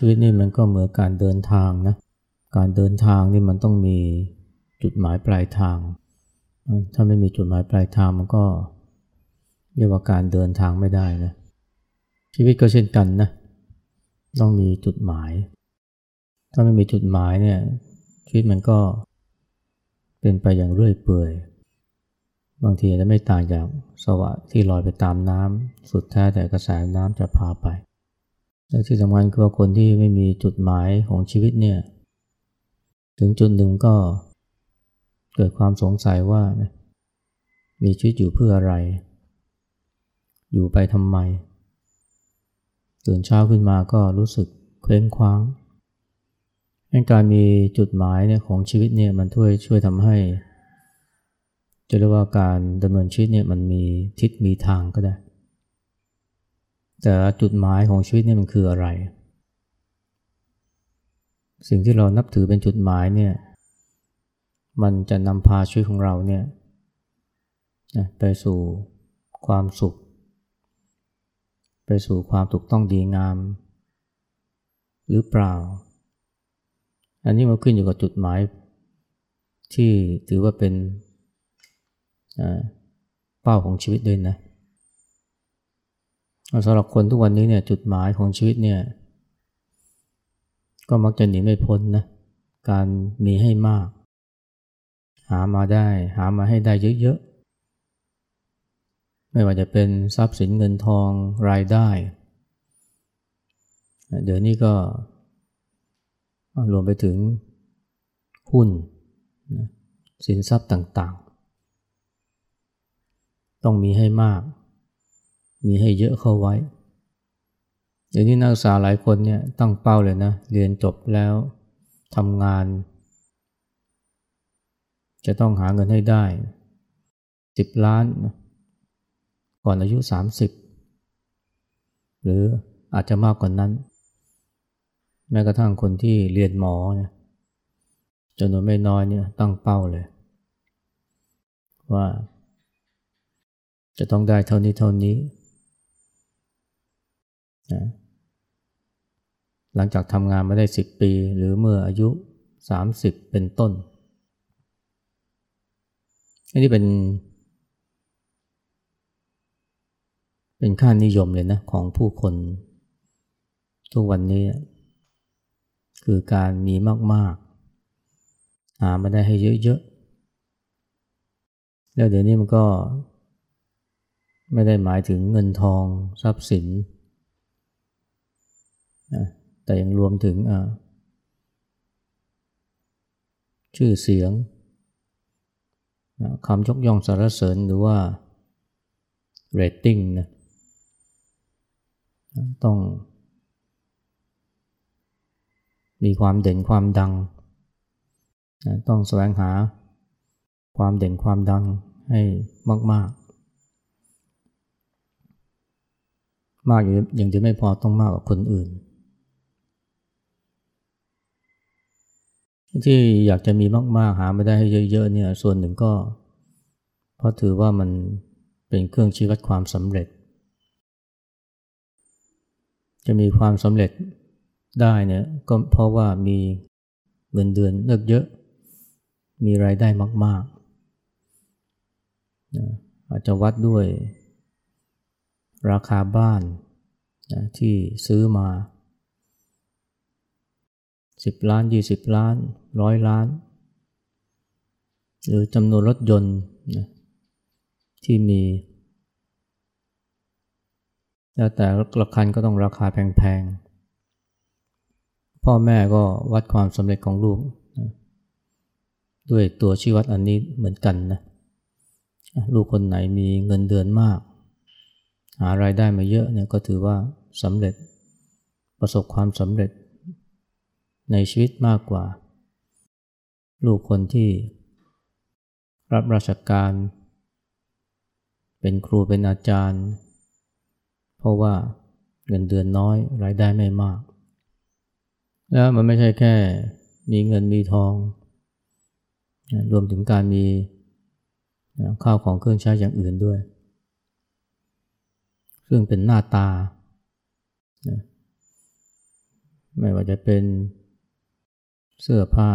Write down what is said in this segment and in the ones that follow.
ชีวิตนี่มันก็เหมือนการเดินทางนะ การเดินทางนี่มันต้องมีจุดหมายปลายทาง ถ้าไม่มีจุดหมายปลายทางมันก็เรียกว่าการเดินทางไม่ได้นะ ชีวิตก็เช่นกันนะ ต้องมีจุดหมาย ถ้าไม่มีจุดหมายเนี่ยชีวิตมันก็เป็นไปอย่างเรื่อยเปื่อย บางทีจะไม่ต่างจากสวะที่ลอยไปตามน้ำสุดแท้แต่กระแสน้ำจะพาไป และที่สำคัญคือว่าคนที่ไม่มีจุดหมายของชีวิตเนี่ย ถึงจุดหนึ่งก็เกิดความสงสัยว่า มีชีวิตอยู่เพื่ออะไร อยู่ไปทำไม ตื่นเช้าขึ้นมาก็รู้สึกเคว้งคว้างการมีจุดหมายเนี่ยของชีวิตเนี่ยมันช่วยช่วยทำให้จะเรียกว่าการดำเนินชีวิตเนี่ยมันมีทิศมีทางก็ได้ แต่จุดหมายของชีวิตนี่มันคืออะไร สิ่งที่เรานับถือเป็นจุดหมายเนี่ย มันจะนำพาชีวิตของเราเนี่ยไปสู่ความสุข ไปสู่ความถูกต้องดีงาม หรือเปล่า อันนี้มันขึ้นอยู่กับจุดหมาย ที่ถือว่าเป็นเป้าของชีวิตด้วยนะ สำหรับคนทุกวันนี้เนี่ยจุดหมายของชีวิตเนี่ยก็มักจะหนีไม่พ้นนะการมีให้มาก หามาได้ หามาให้ได้เยอะๆ ไม่ว่าจะเป็นทรัพย์สินเงินทองรายได้ เดี๋ยวนี้ก็รวมไปถึงหุ้นสินทรัพย์ต่างๆ ต้องมีให้มาก มีให้เยอะเข้าไว้เดี๋ยวนี้นักศึกษาหลายคนเนี่ยตั้งเป้าเลยนะ เรียนจบแล้วทำงาน จะต้องหาเงินให้ได้สิบล้าน ก่อนอายุสามสิบหรืออาจจะมากกว่านั้น แม้กระทั่งคนที่เรียนหมอเนี่ยจำนวนไม่น้อยเนี่ยตั้งเป้าเลย ว่าจะต้องได้เท่านี้เท่านี้ นะหลังจากทำงานมาได้สิบปี หรือเมื่ออายุสามสิบเป็นต้น อันนี้เป็น เป็นค่านิยมเลยนะของผู้คน ทุกวันนี้ คือการมีมาก ๆ หามาได้ให้เยอะ ๆ แล้วเดี๋ยวนี้มันก็ไม่ได้หมายถึงเงินทองทรัพย์สิน แต่ยังรวมถึงชื่อเสียงคำยกย่องสรรเสริญหรือว่าเรตติ้งนะต้อง มีความเด่นความดัง ต้องแสวงหาความเด่นความดังให้มาก ๆ มากอย่างที่ไม่พอต้องมากกว่าคนอื่น ที่อยากจะมีมากๆหาไม่ได้ให้เยอะๆเนี่ยส่วนหนึ่งก็ เพราะถือว่ามันเป็นเครื่องชี้วัดความสำเร็จ จะมีความสำเร็จได้เนี่ยก็เพราะว่ามีเงินเดือนเลิกเยอะ มีรายได้มากๆ อาจจะวัดด้วยราคาบ้านที่ซื้อมาสิบล้านยี่สิบล้าน ร้อยล้าน หรือจำนวนรถยนต์นะที่มี แล้วแต่ละคันก็ต้องราคาแพงๆ พ่อแม่ก็วัดความสำเร็จของลูกนะด้วยตัวชี้วัดอันนี้เหมือนกันนะลูกคนไหนมีเงินเดือนมาก หารายได้มาเยอะเนี่ยก็ถือว่าสำเร็จประสบความสำเร็จในชีวิตมากกว่า ลูกคนที่รับราชการ เป็นครูเป็นอาจารย์ เพราะว่าเงินเดือนน้อยรายได้ไม่มาก แล้วมันไม่ใช่แค่มีเงินมีทอง รวมถึงการมีข้าวของเครื่องใช้อย่างอื่นด้วย ซึ่งเป็นหน้าตา ไม่ว่าจะเป็นเสื้อผ้า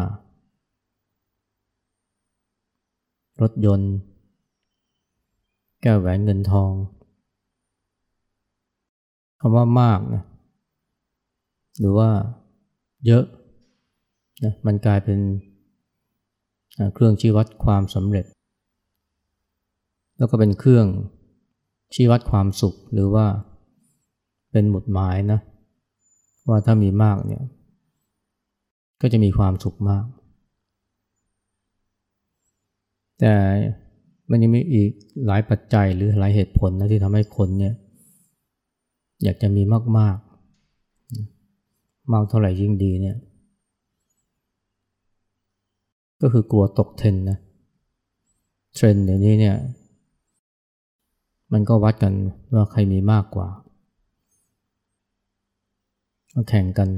รถยนต์ แก้วแหวนเงินทองคำว่ามากนะหรือว่าเยอะนะมันกลายเป็นเครื่องชี้วัดความสำเร็จ แล้วก็เป็นเครื่องชี้วัดความสุขหรือว่าเป็นหมุดหมายนะว่าถ้ามีมากเนี่ยก็จะมีความสุขมาก แต่มันยังมีอีกหลายปัจจัยหรือหลายเหตุผลนะที่ทำให้คนเนี่ยอยากจะมีมากๆมากเท่าไหร่ยิ่งดีเนี่ย ก็คือกลัวตกเทรนนะเทรนเดี๋ยวนี้เนี่ย มันก็วัดกันว่าใครมีมากกว่าแข่งกัน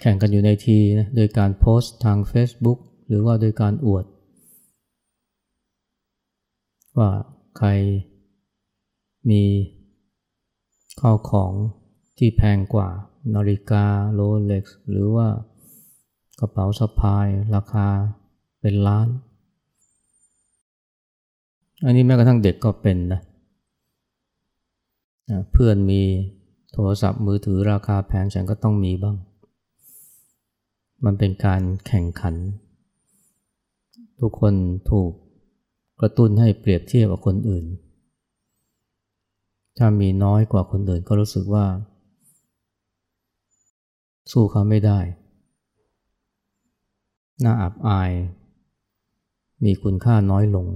แข่งกันอยู่ในทีนะโดยการโพสต์ทาง Facebook หรือว่าโดยการอวด ว่าใครมีข้าวของที่แพงกว่านาฬิกาโรเล็กซ์หรือว่ากระเป๋าสะพายราคาเป็นล้าน อันนี้แม้กระทั่งเด็กก็เป็นนะเพื่อนมีโทรศัพท์มือถือราคาแพงฉันก็ต้องมีบ้าง มันเป็นการแข่งขัน ทุกคนถูกกระตุ้นให้เปรียบเทียบกับคนอื่น ถ้ามีน้อยกว่าคนอื่นก็รู้สึกว่า สู้เขาไม่ได้ น่าอับอาย มีคุณค่าน้อยลง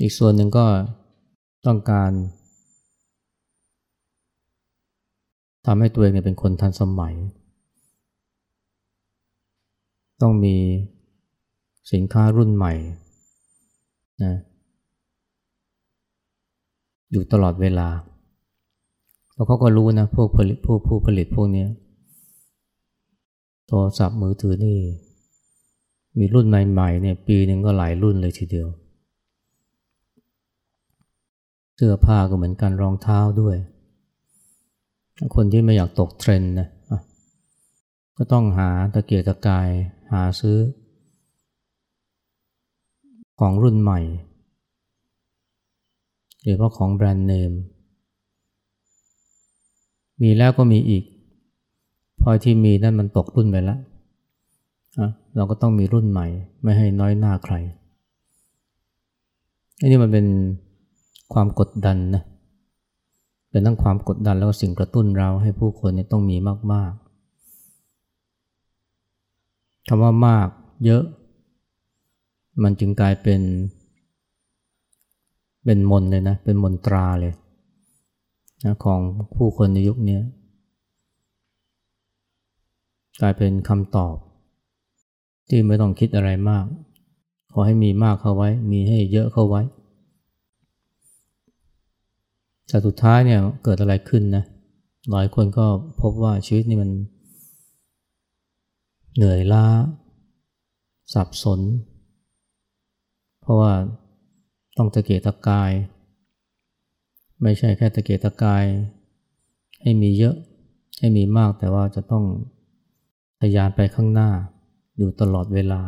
อีกส่วนหนึ่งก็ต้องการทำให้ตัวเองเป็นคนทันสมัย ต้องมีสินค้ารุ่นใหม่นะอยู่ตลอดเวลา แล้วเขาก็รู้นะพวกผลิตพวกผู้ผลิตพวกนี้โทรศัพท์มือถือนี่ มีรุ่นใหม่ๆเนี่ยปีหนึ่งก็หลายรุ่นเลยทีเดียว เสื้อผ้าก็เหมือนกันรองเท้าด้วย คนที่ไม่อยากตกเทรนด์นะก็ต้องหาตะเกียกตะกาย หาซื้อ ของรุ่นใหม่หรือว่าของแบรนด์เนม มีแล้วก็มีอีก พอที่มีนั่นมันตกรุ่นไปแล้วเราก็ต้องมีรุ่นใหม่ ไม่ให้น้อยหน้าใครอันนี้มันเป็นความกดดันนะเป็นทั้งความกดดันแล้วก็สิ่งกระตุ้นเราให้ผู้คนต้องมีมาก ๆ คำว่ามากเยอะ มันจึงกลายเป็น เป็นมนเลยนะ เป็นมนตราเลยนะของผู้คนในยุคนี้กลายเป็นคำตอบ ที่ไม่ต้องคิดอะไรมาก ขอให้มีมากเข้าไว้ มีให้เยอะเข้าไว้แต่สุดท้ายเนี่ยเกิดอะไรขึ้นนะหลายคนก็พบว่าชีวิตนี่มัน เหนื่อยล้า สับสน เพราะว่าต้องตะเกียกตะกาย ไม่ใช่แค่ตะเกียกตะกาย ให้มีเยอะให้มีมากแต่ว่าจะต้องทยานไปข้างหน้าอยู่ตลอดเวลา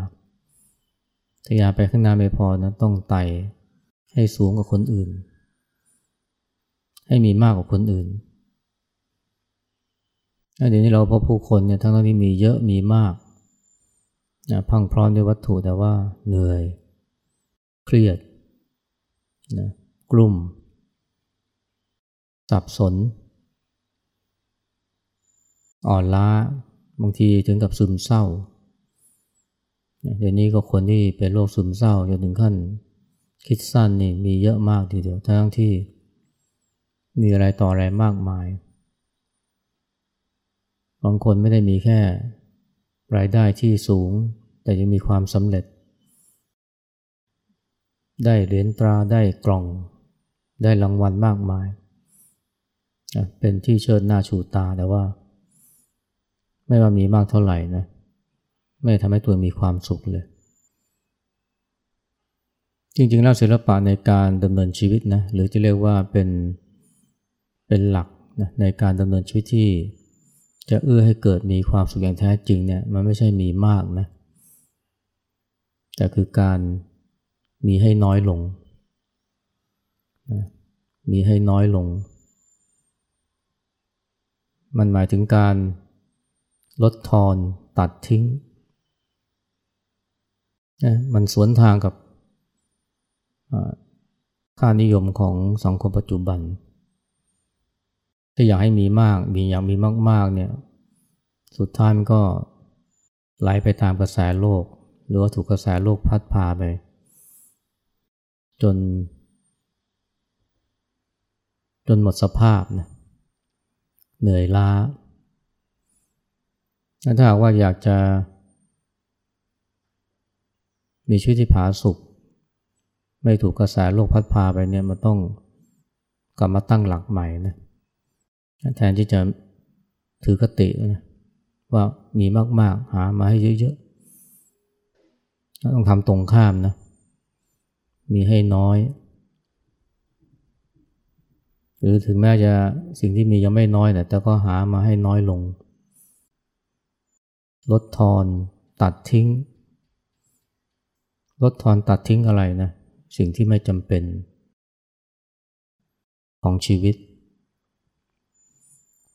ทยานไปข้างหน้าไม่พอนะต้องไต่ให้สูงกว่าคนอื่น ให้มีมากกว่าคนอื่น เดี๋ยวนี้เราพบผู้คนเนี่ยทั้งที่มีเยอะมีมากนะพังพร้อมด้วยวัตถุแต่ว่าเหนื่อย เครียดนะกลุ่ม สับสน อ่อนล้า บางทีถึงกับซึมเศร้า เดี๋ยวนี้ก็คนที่เป็นโรคซึมเศร้าจนถึงขั้น คิดสั้นนี่มีเยอะมากทีเดียวทั้งที่มีอะไรต่ออะไรมากมาย บางคนไม่ได้มีแค่รายได้ที่สูง แต่ยังมีความสำเร็จ ได้เหรียญตราได้กล่อง ได้รางวัลมากมาย เป็นที่เชิดหน้าชูตาแต่ว่า ไม่ว่ามีมากเท่าไหร่นะไม่ทำให้ตัวมีความสุขเลย จริงๆแล้วศิลปะในการดำเนินชีวิตนะหรือจะเรียกว่าเป็นเป็นหลักนะในการดำเนินชีวิตที่ จะเอื้อให้เกิดมีความสุขอย่างแท้จริงเนี่ยมันไม่ใช่มีมากนะแต่คือการมีให้น้อยลงนะมีให้น้อยลง มันหมายถึงการลดทอนตัดทิ้งนะมันสวนทางกับค่านิยมของสังคมปัจจุบัน ถ้าอยากให้มีมาก มีอยากมีมาก ๆ เนี่ย สุดท้ายมันก็ไหลไปตามกระแสโลก หรือว่าถูกกระแสโลกพัดพาไป จน จนหมดสภาพนะเหนื่อยล้าถ้าหากว่าอยากจะ มีชีวิตที่ผาสุกไม่ถูกกระแสโลกพัดพาไปเนี่ยมันต้องกลับมาตั้งหลักใหม่นะ แทนที่จะถือกตินะว่ามีมาก ๆ หามาให้เยอะๆต้องทำตรงข้ามนะ มีให้น้อย หรือถึงแม้จะสิ่งที่มียังไม่น้อยแต่ก็หามาให้น้อยลง ลดทอนตัดทิ้ง ลดทอนตัดทิ้งอะไรนะ สิ่งที่ไม่จำเป็น ของชีวิต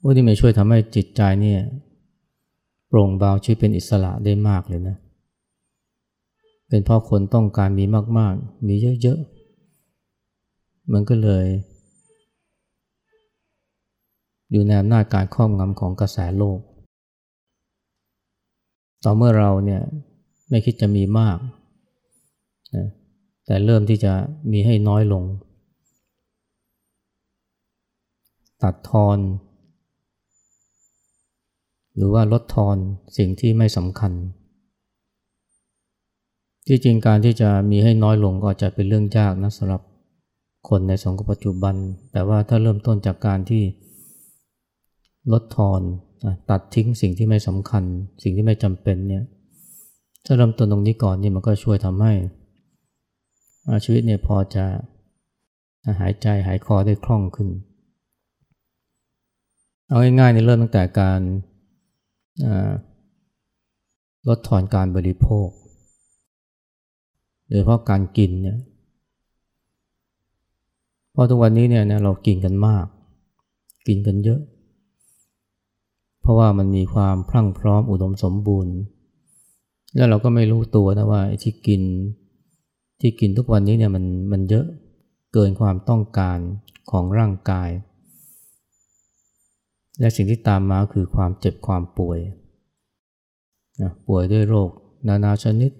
ว่าที่มันช่วยทำให้จิตใจเนี่ยโปร่งเบาชีวิตเป็นอิสระได้มากเลยนะ เป็นเพราะคนต้องการมีมาก ๆ มีเยอะ ๆ มันก็เลย อยู่ในอำนาจการครอบงำของกระแสโลก ต่อเมื่อเราเนี่ยไม่คิดจะมีมากนะแต่เริ่มที่จะมีให้น้อยลง ตัดทอน หรือว่าลดทอนสิ่งที่ไม่สำคัญ ที่จริงการที่จะมีให้น้อยลงก็จะเป็นเรื่องยากนะสำหรับคนในสังคมปัจจุบัน แต่ว่าถ้าเริ่มต้นจากการที่ลดทอนตัดทิ้งสิ่งที่ไม่สำคัญ สิ่งที่ไม่จำเป็นเนี่ยถ้าเริ่มต้นตรงนี้ก่อนเนี่ยมันก็ช่วยทำให้ชีวิตเนี่ยพอจะหายใจหายคอได้คล่องขึ้น เอาง่ายๆในเริ่มตั้งแต่การ ลดทอนการบริโภค โดยเฉพาะการกินเนี่ยเพราะทุกวันนี้เนี่ยเรากินกันมาก กินกันเยอะ เพราะว่ามันมีความพรั่งพร้อมอุดมสมบูรณ์ แล้วเราก็ไม่รู้ตัวนะว่าที่กินที่กินทุกวันนี้เนี่ยมันมันเยอะเกินความต้องการของร่างกาย และสิ่งที่ตามมาคือความเจ็บความป่วยนะป่วยด้วยโรค นานาชนิด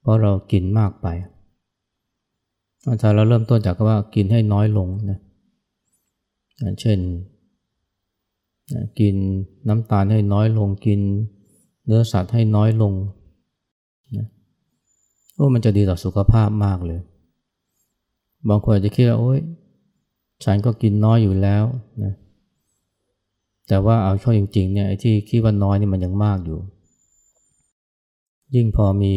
เพราะเรากินมากไปถ้าเราเริ่มต้นจากว่ากินให้น้อยลงนะเช่นกินน้ำตาลให้น้อยลง กินเนื้อสัตว์ให้น้อยลงนะโอ้มันจะดีต่อสุขภาพมากเลย บางคนอาจจะคิดว่าโอ้ยฉันก็กินน้อยอยู่แล้วนะ แต่ว่าเอาช่อจริงๆเนี่ยไอ้ที่คิดว่าน้อยนี่มันยังมากอยู่ ยิ่งพอมี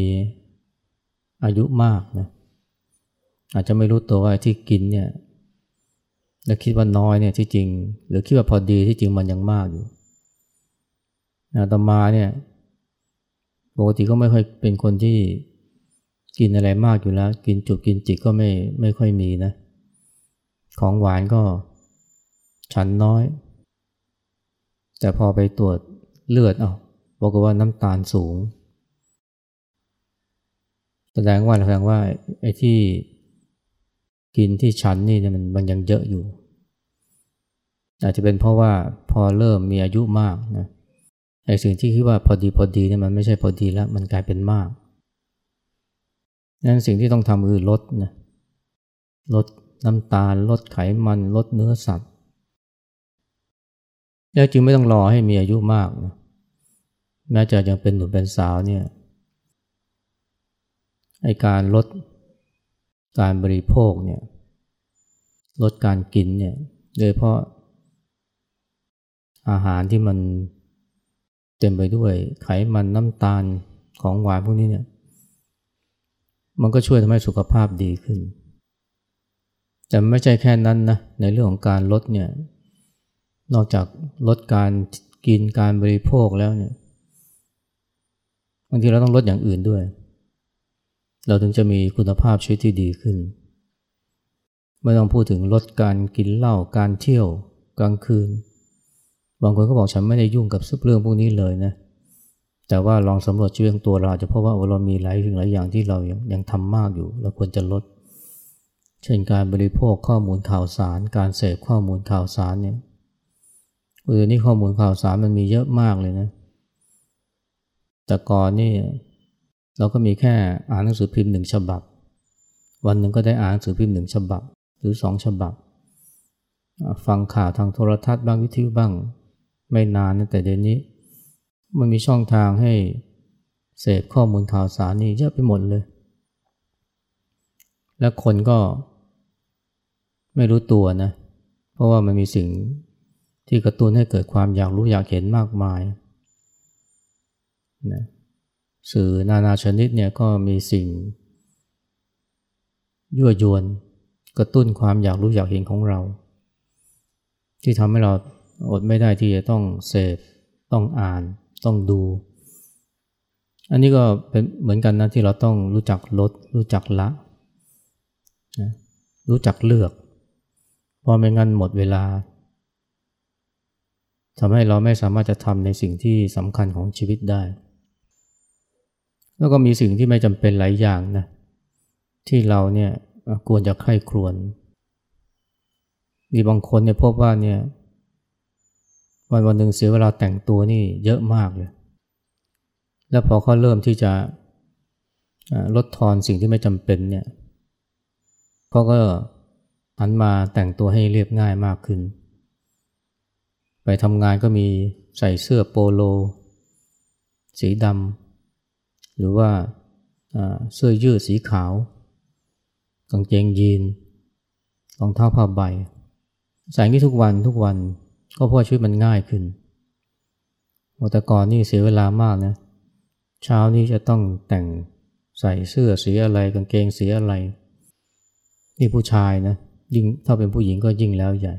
อายุมากนะอาจจะไม่รู้ตัวว่าที่กินเนี่ยแล้วคิดว่าน้อยเนี่ยที่จริง หรือคิดว่าพอดีที่จริงมันยังมากอยู่นะต่อมาเนี่ยปกติก็ไม่ค่อยเป็นคนที่กินอะไรมากอยู่แล้ว กินจุกกินจิกก็ไม่ไม่ค่อยมีนะ ของหวานก็ฉันน้อย แต่พอไปตรวจเลือดเอาบอกว่าน้ำตาลสูง แสดงว่าแสดงว่าไอ้ที่กินที่ฉันนี่มันมันยังเยอะอยู่ อาจจะเป็นเพราะว่าพอเริ่มมีอายุมากนะไอ้สิ่งที่คิดว่าพอดีพอดีเนี่ยมันไม่ใช่พอดีแล้ว มันกลายเป็นมากนั้นสิ่งที่ต้องทำคือลดนะลดน้ำตาลลดไขมันลดเนื้อสัตว์ แล้วจึงไม่ต้องรอให้มีอายุมากนะแม้จะยังเป็นหนุ่มเป็นสาวเนี่ยไอการลดการบริโภคเนี่ยลดการกินเนี่ยโดยเพราะอาหารที่มันเต็มไปด้วยไขมันน้ำตาลของหวานพวกนี้เนี่ยมันก็ช่วยทำให้สุขภาพดีขึ้น แต่ไม่ใช่แค่นั้นนะในเรื่องของการลดเนี่ย นอกจากลดการกินการบริโภคแล้วเนี่ยบางทีเราต้องลดอย่างอื่นด้วย เราถึงจะมีคุณภาพชีวิตที่ดีขึ้น ไม่ต้องพูดถึงลดการกินเหล้าการเที่ยวกลางคืน บางคนก็บอกฉันไม่ได้ยุ่งกับเรื่องพวกนี้เลยนะแต่ว่าลองสำรวจชีวิตของตัวเราจะพบว่าเรามีหลายสิ่งหลายอย่างที่เรายังยังทำมากอยู่เราควรจะลด เช่นการบริโภคข้อมูลข่าวสาร การเสพข้อมูลข่าวสารเนี่ย เดี๋ยวนี้ข้อมูลข่าวสารมันมีเยอะมากเลยนะ แต่ก่อนนี่เราก็มีแค่อ่านหนังสือพิมพ์หนึ่งฉบับ วันหนึ่งก็ได้อ่านหนังสือพิมพ์หนึ่งฉบับ หรือสองฉบับ ฟังข่าวทางโทรทัศน์บ้างวิทยุบ้าง ไม่นานนะแต่เดี๋ยวนี้ มันมีช่องทางให้เสพข้อมูลข่าวสารนี่เยอะไปหมดเลย และคนก็ไม่รู้ตัวนะ เพราะว่ามันมีสิ่ง ที่กระตุ้นให้เกิดความอยากรู้อยากเห็นมากมายนะสื่อนานาชนิดเนี่ยก็มีสิ่ง ยั่วยวนกระตุ้นความอยากรู้อยากเห็นของเรา ที่ทำให้เราอดไม่ได้ที่จะต้องเสพต้องอ่านต้องดู อันนี้ก็เป็นเหมือนกันนะที่เราต้องรู้จักลด รู้จักละนะรู้จักเลือก เพราะไม่งั้นหมดเวลา ทำให้เราไม่สามารถจะทำในสิ่งที่สำคัญของชีวิตได้ แล้วก็มีสิ่งที่ไม่จำเป็นหลายอย่างนะที่เราเนี่ยควรจะใคร่ครวญมีบางคนเนี่ยพบว่าเนี่ยวันวันหนึ่งเสียเวลาแต่งตัวนี่เยอะมากเลย แล้วพอเขาเริ่มที่จะลดทอนสิ่งที่ไม่จำเป็นเนี่ยเขาก็หันมาแต่งตัวให้เรียบง่ายมากขึ้น ไปทำงานก็มีใส่เสื้อโปโล สีดำหรือว่าเสื้อยืดสีขาว กางเกงยีนรองเท้าผ้าใบ ใส่นี้ทุกวันทุกวันก็เพราะชีวิตมันง่ายขึ้นแต่ก่อนนี่เสียเวลามากนะเช้านี้จะต้องแต่งใส่เสื้อสีอะไรกางเกงสีอะไร นี่ผู้ชายนะยิ่งถ้าเป็นผู้หญิงก็ยิ่งแล้วใหญ่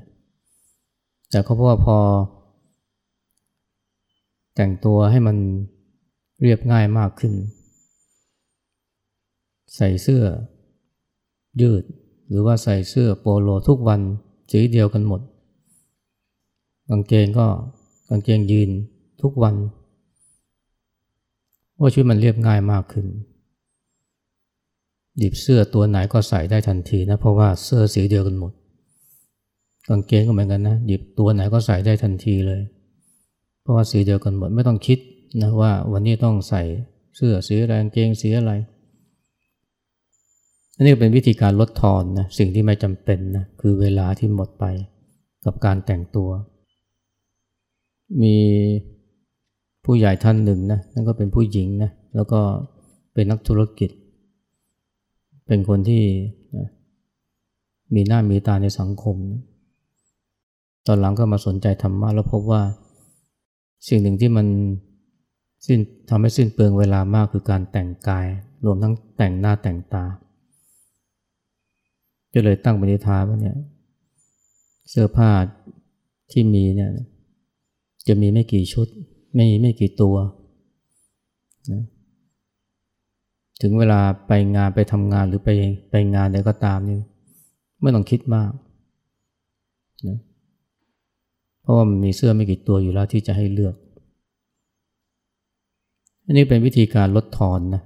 แต่ก็เพราะว่าพอ แต่งตัวให้มันเรียบง่ายมากขึ้น ใส่เสื้อ ยืด หรือว่าใส่เสื้อโปโลทุกวันสีเดียวกันหมดกางเกงก็กางเกงยีนทุกวัน ว่าชีวิตมันเรียบง่ายมากขึ้นหยิบเสื้อตัวไหนก็ใส่ได้ทันทีนะ เพราะว่าเสื้อสีเดียวกันหมด กางเกงก็เหมือนกันนะ หยิบตัวไหนก็ใส่ได้ทันทีเลย เพราะว่าสีเดียวกันหมดไม่ต้องคิดนะว่าวันนี้ต้องใส่เสื้อสีอะไรกางเกงสีอะไรอันนี้เป็นวิธีการลดทอนนะสิ่งที่ไม่จำเป็นนะคือเวลาที่หมดไปกับการแต่งตัว มีผู้ใหญ่ท่านหนึ่งนะนั่นก็เป็นผู้หญิงนะแล้วก็เป็นนักธุรกิจ เป็นคนที่มีหน้ามีตาในสังคมนะ อนหลังก็มาสนใจธรรมะแล้วพบว่าสิ่งหนึ่งที่มันสิ้นทำให้สิ้นเปลืองเวลามากคือการแต่งกาย รวมทั้งแต่งหน้าแต่งตาก็เลยตั้งปณิธานว่าเนี่ยเสื้อผ้าที่มีเนี่ยจะมีไม่กี่ชุด ไม่ไม่กี่ตัวนะถึงเวลาไปงานไปทำงานหรือไปไปงานใดก็ตามนี่ไม่ต้องคิดมากนะ ราะว่ามันมีเสื้อไม่กี่ตัวอยู่แล้วที่จะให้เลือก อันนี้เป็นวิธีการลดทอนนะ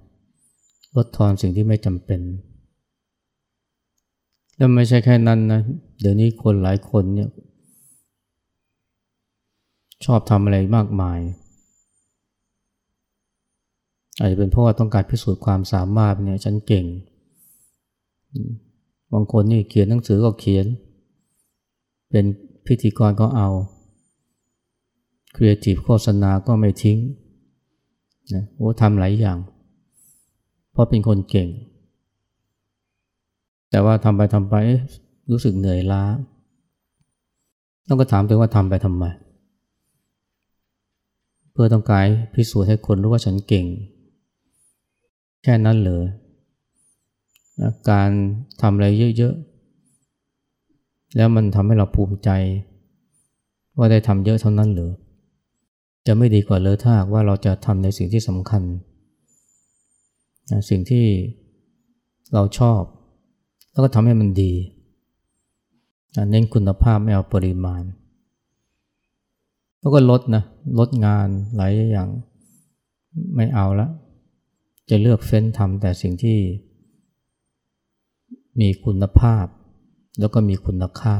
ลดทอนสิ่งที่ไม่จำเป็น แล้วไม่ใช่แค่นั้นนะ เดี๋ยวนี้คนหลายคนเนี่ยชอบทำอะไรมากมาย อาจจะเป็นเพราะว่าต้องการพิสูจน์ความสามารถเนี่ยฉันเก่ง บางคนนี่เขียนหนังสือก็เขียน เป็นพิธีกรก็เอา ครีเอทีฟโฆษณาก็ไม่ทิ้งนะโอ้ทำหลายอย่าง เพราะเป็นคนเก่ง แต่ว่าทำไปทำไปรู้สึกเหนื่อยล้า ต้องก็ถามตัวว่าทำไปทำไม เพื่อต้องการพิสูจน์ให้คนรู้ว่าฉันเก่ง แค่นั้นเลยนะการทำอะไรเยอะๆ แล้วมันทำให้เราภูมิใจ ว่าได้ทำเยอะเท่านั้นหรือ จะไม่ดีกว่าเลยถ้าว่าเราจะทำในสิ่งที่สำคัญนะสิ่งที่เราชอบ แล้วก็ทำให้มันดีนะเน้นคุณภาพไม่เอาปริมาณ แล้วก็ลดนะลดงานหลายอย่างไม่เอาละ จะเลือกเฟ้นทำแต่สิ่งที่มีคุณภาพ แล้วก็มีคุณค่า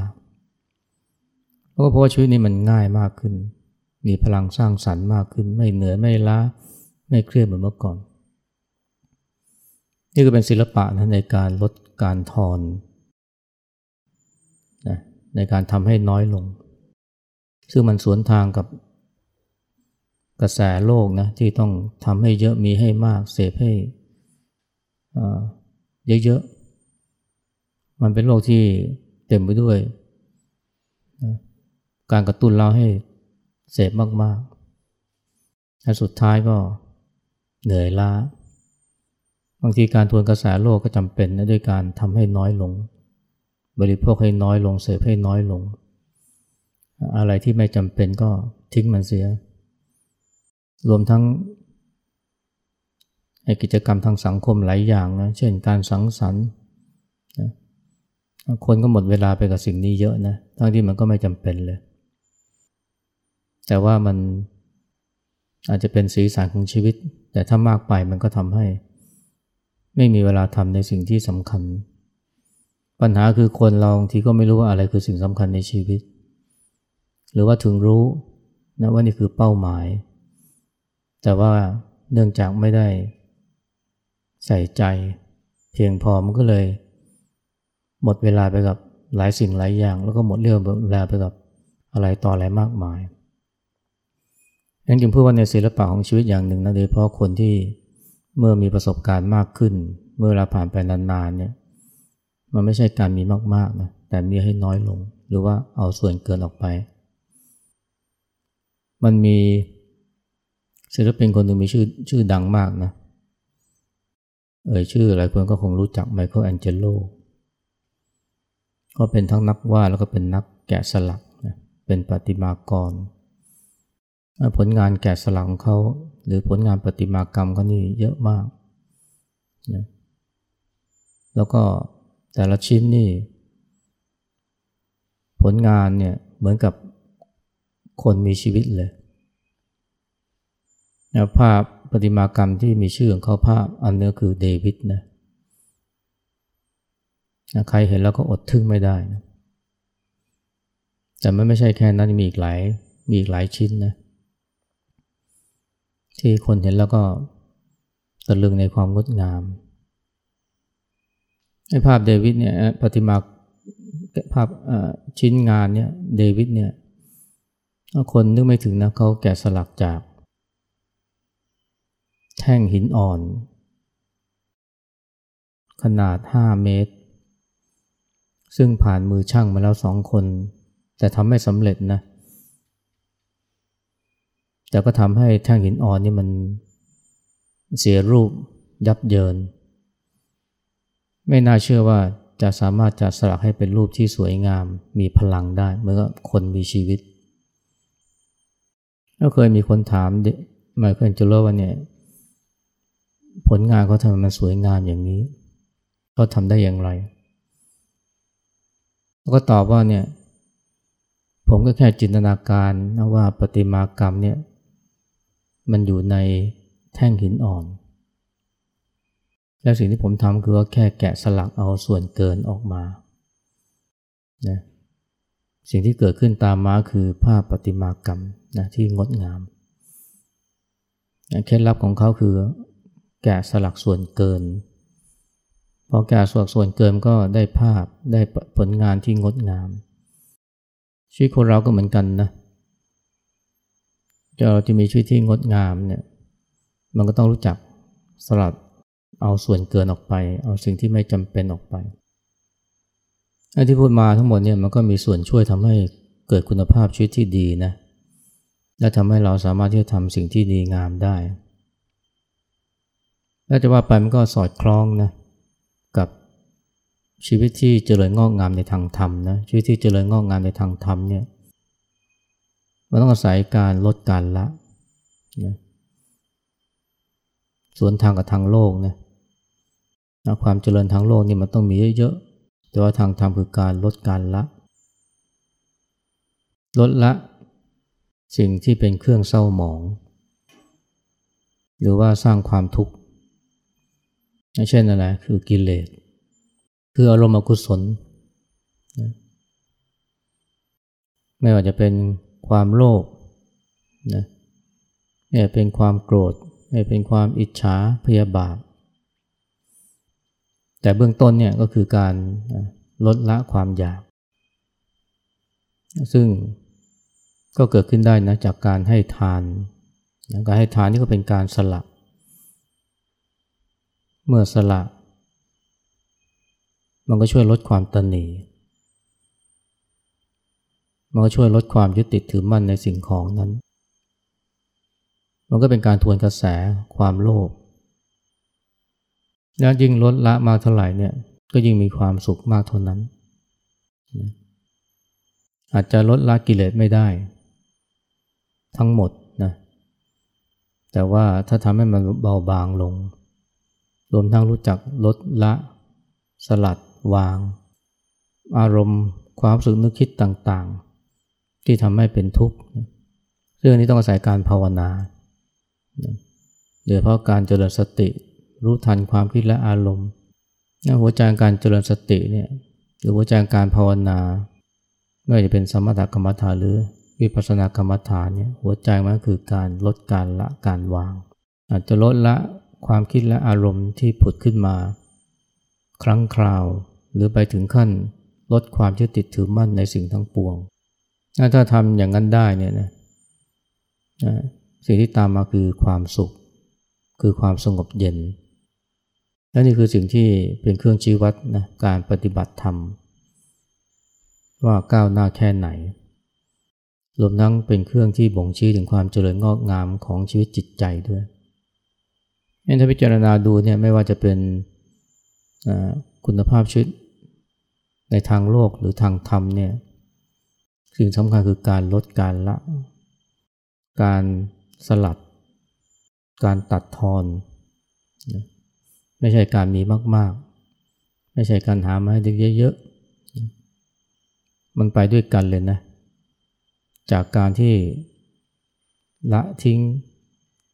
แล้วก็เพราะว่าชีวิตนี้มันง่ายมากขึ้น มีพลังสร้างสรรค์มากขึ้น ไม่เหนื่อยไม่ล้า ไม่เครียดเหมือนเมื่อก่อน นี่ก็เป็นศิลปะนะในการลดการทอนนะในการทำให้น้อยลง ซึ่งมันสวนทางกับกระแสโลกนะที่ต้องทำให้เยอะมีให้มาก เสพให้เยอะๆ มันเป็นโลกที่เต็มไปด้วย การกระตุ้นเราให้ เสพมากๆและสุดท้ายก็เหนื่อยล้า บางทีการทวนกระแสโลกก็จำเป็นนะด้วยการทำให้น้อยลง บริโภคให้น้อยลง เสพให้น้อยลง อะไรที่ไม่จำเป็นก็ทิ้งมันเสีย รวมทั้งกิจกรรมทางสังคมหลายอย่างนะ เช่นการสังสรรค์คนก็หมดเวลาไปกับสิ่งนี้เยอะนะ ทั้งที่มันก็ไม่จำเป็นเลย แต่ว่ามันอาจจะเป็นสีสันของชีวิต แต่ถ้ามากไปมันก็ทำให้ ไม่มีเวลาทำในสิ่งที่สำคัญ ปัญหาคือคนเราทีก็ไม่รู้ว่าอะไรคือสิ่งสำคัญในชีวิต หรือว่าถึงรู้นะว่านี่คือเป้าหมาย แต่ว่าเนื่องจากไม่ได้ใส่ใจ เพียงพอมันก็เลย หมดเวลาไปกับหลายสิ่งหลายอย่าง แล้วก็หมดเรื่องเวลาไปกับอะไรต่ออะไรมากมาย ยังจึงพูดว่าในศิลปะของชีวิตอย่างหนึ่งนะโดยเฉพาะคนที่เมื่อมีประสบการณ์มากขึ้น เมื่อเวลาผ่านไปนานๆเนี่ยมันไม่ใช่การมีมากๆนะแต่มีให้น้อยลง หรือว่าเอาส่วนเกินออกไป มันมีศิลปินคนหนึ่งมีชื่อชื่อดังมากนะเอ่ยชื่อหลายคนก็คงรู้จักไมเคิลแองเจโลก็เป็นทั้งนักวาดแล้วก็เป็นนักแกะสลักนะเป็นประติมากร ผลงานแกะสลักของเขาหรือผลงานประติมากรรมเขานี่เยอะมากนะแล้วก็แต่ละชิ้นนี่ ผลงานเนี่ยเหมือนกับคนมีชีวิตเลยนะภาพประติมากรรมที่มีชื่อของเขาภาพอันนี้คือเดวิดนะนะใครเห็นแล้วก็อดทึ่งไม่ได้นะแต่ไม่ไม่ใช่แค่นั้นมีอีกหลายมีอีกหลายชิ้นนะ ที่คนเห็นแล้วก็ตะลึงในความงดงามไอ้ภาพเดวิดเนี่ยปฏิมาภาพชิ้นงานเนี่ยเดวิดเนี่ยคนนึกไม่ถึงนะเขาแกะสลักจาก แท่งหินอ่อน ขนาด 5 เมตร ซึ่งผ่านมือช่างมาแล้วสองคน แต่ทำไม่สำเร็จนะเแต่ก็ทำให้แท่งหินอ่อนนี่มันเสียรูปยับเยิน ไม่น่าเชื่อว่าจะสามารถจะสลักให้เป็นรูปที่สวยงามมีพลังได้เหมือนกับคนมีชีวิตก็เคยมีคนถามไมเคิลจูโลว่าเนี่ยผลงานเขาทำมมันสวยงามอย่างนี้เขาทำได้อย่างไรเขาก็ตอบว่าเนี่ยผมก็แค่จินตนาการนะว่าประติมากรรมเนี่ย มันอยู่ในแท่งหินอ่อน และสิ่งที่ผมทำคือว่าแค่แกะสลักเอาส่วนเกินออกมานะสิ่งที่เกิดขึ้นตามมาคือภาพประติมากรรมนะที่งดงามเคล็ดลับของเขาคือแกะสลักส่วนเกินพอแกะสลักส่วนเกินก็ได้ภาพได้ผลงานที่งดงาม ชีวิตคนเราก็เหมือนกันนะเเราจะมีชีวิตที่งดงามเนี่ยมันก็ต้องรู้จักสลัดเอาส่วนเกินออกไป เอาสิ่งที่ไม่จำเป็นออกไปไอ้ที่พูดมาทั้งหมดเนี่ยมันก็มีส่วนช่วยทำให้เกิดคุณภาพชีวิตที่ดีนะและทำให้เราสามารถที่จะทำสิ่งที่ดีงามได้และจะว่าไปมันก็สอดคล้องนะกับชีวิตที่เจริญงอกงามในทางธรรมนะชีวิตที่เจริญงอกงามในทางธรรมเนี่ย มันต้องอาศัยการลดการละนะสวนทางกับทางโลกนะความเจริญทางโลกนี่มันต้องมีเยอะๆ แต่ว่าทางธรรมคือการลดการละ ลดละ สิ่งที่เป็นเครื่องเศร้าหมอง หรือว่าสร้างความทุกข์เช่นอะไรคือกิเลส คืออารมณ์อกุศล ไม่ว่าจะเป็น ความโลภนะไม่เป็นความโกรธไม่เป็นความอิจฉาพยาบาท แต่เบื้องต้นเนี่ยก็คือการลดละความอยาก ซึ่งก็เกิดขึ้นได้นะจากการให้ทานการให้ทานนี่ก็เป็นการสละ เมื่อสละ มันก็ช่วยลดความตนี มันก็ช่วยลดความยึดติดถือมั่นในสิ่งของนั้น มันก็เป็นการทวนกระแสความโลภแล้วยิ่งลดละมากเท่าไหร่เนี่ยก็ยิ่งมีความสุขมากเท่านั้น อาจจะลดละกิเลสไม่ได้ ทั้งหมดนะ แต่ว่าถ้าทำให้มันเบาบางลง รวมทั้งรู้จักลดละ สลัดวาง อารมณ์ความรู้สึกนึกคิดต่างๆ ที่ทำให้เป็นทุกข์เรื่องนี้ต้องอาศัยการภาวนาโดยเพราะการเจริญสติ รู้ทันความคิดและอารมณ์หัวใจการเจริญสติเนี่ยหรือหัวใจการภาวนา ไม่ว่าจะเป็นสมถกรรมฐานหรือวิปัสสนากรรมฐานเนี่ยหัวใจมันคือการลดการละการวาง อาจจะลดละความคิดและอารมณ์ที่ผุดขึ้นมา ครั้งคราว หรือไปถึงขั้นลดความยึดติดถือมั่นในสิ่งทั้งปวง ถ้าทำอย่างนั้นได้เนี่ยนะสิ่งที่ตามมาคือความสุข คือความสงบเย็น และนี่คือสิ่งที่เป็นเครื่องชี้วัดนะการปฏิบัติธรรม ว่าก้าวหน้าแค่ไหนรวมทั้งเป็นเครื่องที่บ่งชี้ถึงความเจริญงอกงามของชีวิตจิตใจด้วยถ้าพิจารณาดูเนี่ยไม่ว่าจะเป็นคุณภาพชีวิตในทางโลกหรือทางธรรมเนี่ย สิ่งสำคัญคือการลดการละ การสลัดการตัดทอนไม่ใช่การมีมาก ๆ ไม่ใช่การหามาให้เยอะๆมันไปด้วยกันเลยนะ จากการที่ละทิ้ง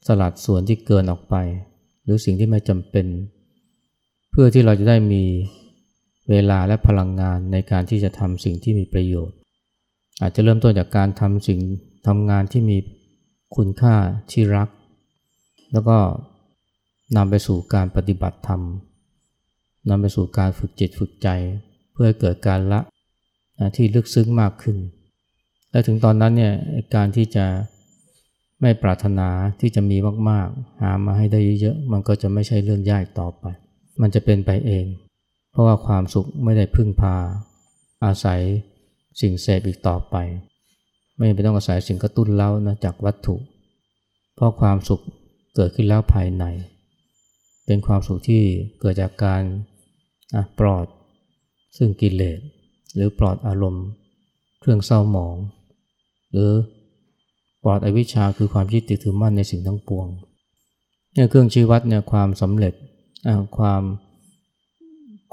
สลัดส่วนที่เกินออกไป หรือสิ่งที่ไม่จำเป็น เพื่อที่เราจะได้มีเวลาและพลังงานในการที่จะทำสิ่งที่มีประโยชน์ อาจจะเริ่มต้นจากการทำสิ่งทำงานที่มีคุณค่าที่รัก แล้วก็นำไปสู่การปฏิบัติธรรมนำไปสู่การฝึกจิตฝึกใจ เพื่อเกิดการละที่ลึกซึ้งมากขึ้น และถึงตอนนั้นเนี่ยการที่จะไม่ปรารถนาที่จะมีมาก ๆ หามาให้ได้เยอะมันก็จะไม่ใช่เรื่องยากต่อไป มันจะเป็นไปเอง เพราะว่าความสุขไม่ได้พึ่งพา อาศัย สิ่งเสพอีกต่อไป ไม่ไปต้องอาศัยสิ่งกระตุ้นเล้านะจากวัตถุ เพราะความสุขเกิดขึ้นแล้วภายใน เป็นความสุขที่เกิดจากการปลอดซึ่งกิเลสหรือปลอดอารมณ์ เครื่องเศร้าหมอง หรือปลอดอวิชชาคือความยึดติดถือมั่นในสิ่งทั้งปวงเนี่ยเครื่องชี้วัดเนี่ยความสำเร็จความ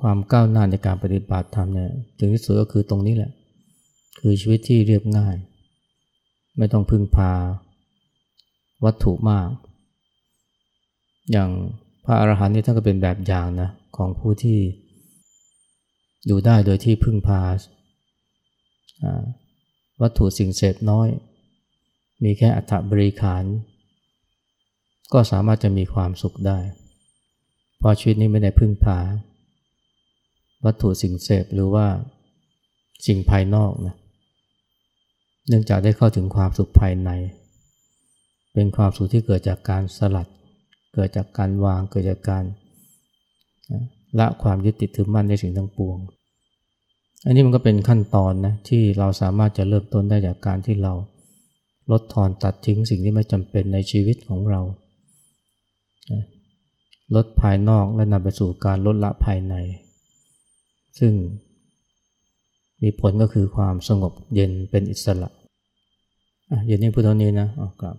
ความก้าวหน้าในการปฏิบัติธรรมเนี่ยถึงที่สุดก็คือตรงนี้แหละ คือชีวิตที่เรียบง่าย ไม่ต้องพึ่งพา วัตถุมาก อย่างพระอรหันต์นี่ท่านก็เป็นแบบอย่างนะของผู้ที่อยู่ได้โดยที่พึ่งพาวัตถุสิ่งเสพน้อย มีแค่อัฐบริขาร ก็สามารถจะมีความสุขได้เพราะชีวิตนี้ไม่ได้พึ่งพา วัตถุสิ่งเสพหรือว่าสิ่งภายนอกนะ เนื่องจากได้เข้าถึงความสุขภายใน เป็นความสุขที่เกิดจากการสลัด เกิดจากการวาง เกิดจากการละความยึดติดถือมั่นในสิ่งทั้งปวง อันนี้มันก็เป็นขั้นตอนนะที่เราสามารถจะเริ่มต้นได้จากการที่เราลดทอนตัดทิ้งสิ่งที่ไม่จำเป็นในชีวิตของเรา ลดภายนอกและนำไปสู่การลดละภายใน ซึ่งมีผลก็คือความสงบเย็นเป็นอิสระอะ เย็นนี้พูดเท่านี้นะอ๋อกลับ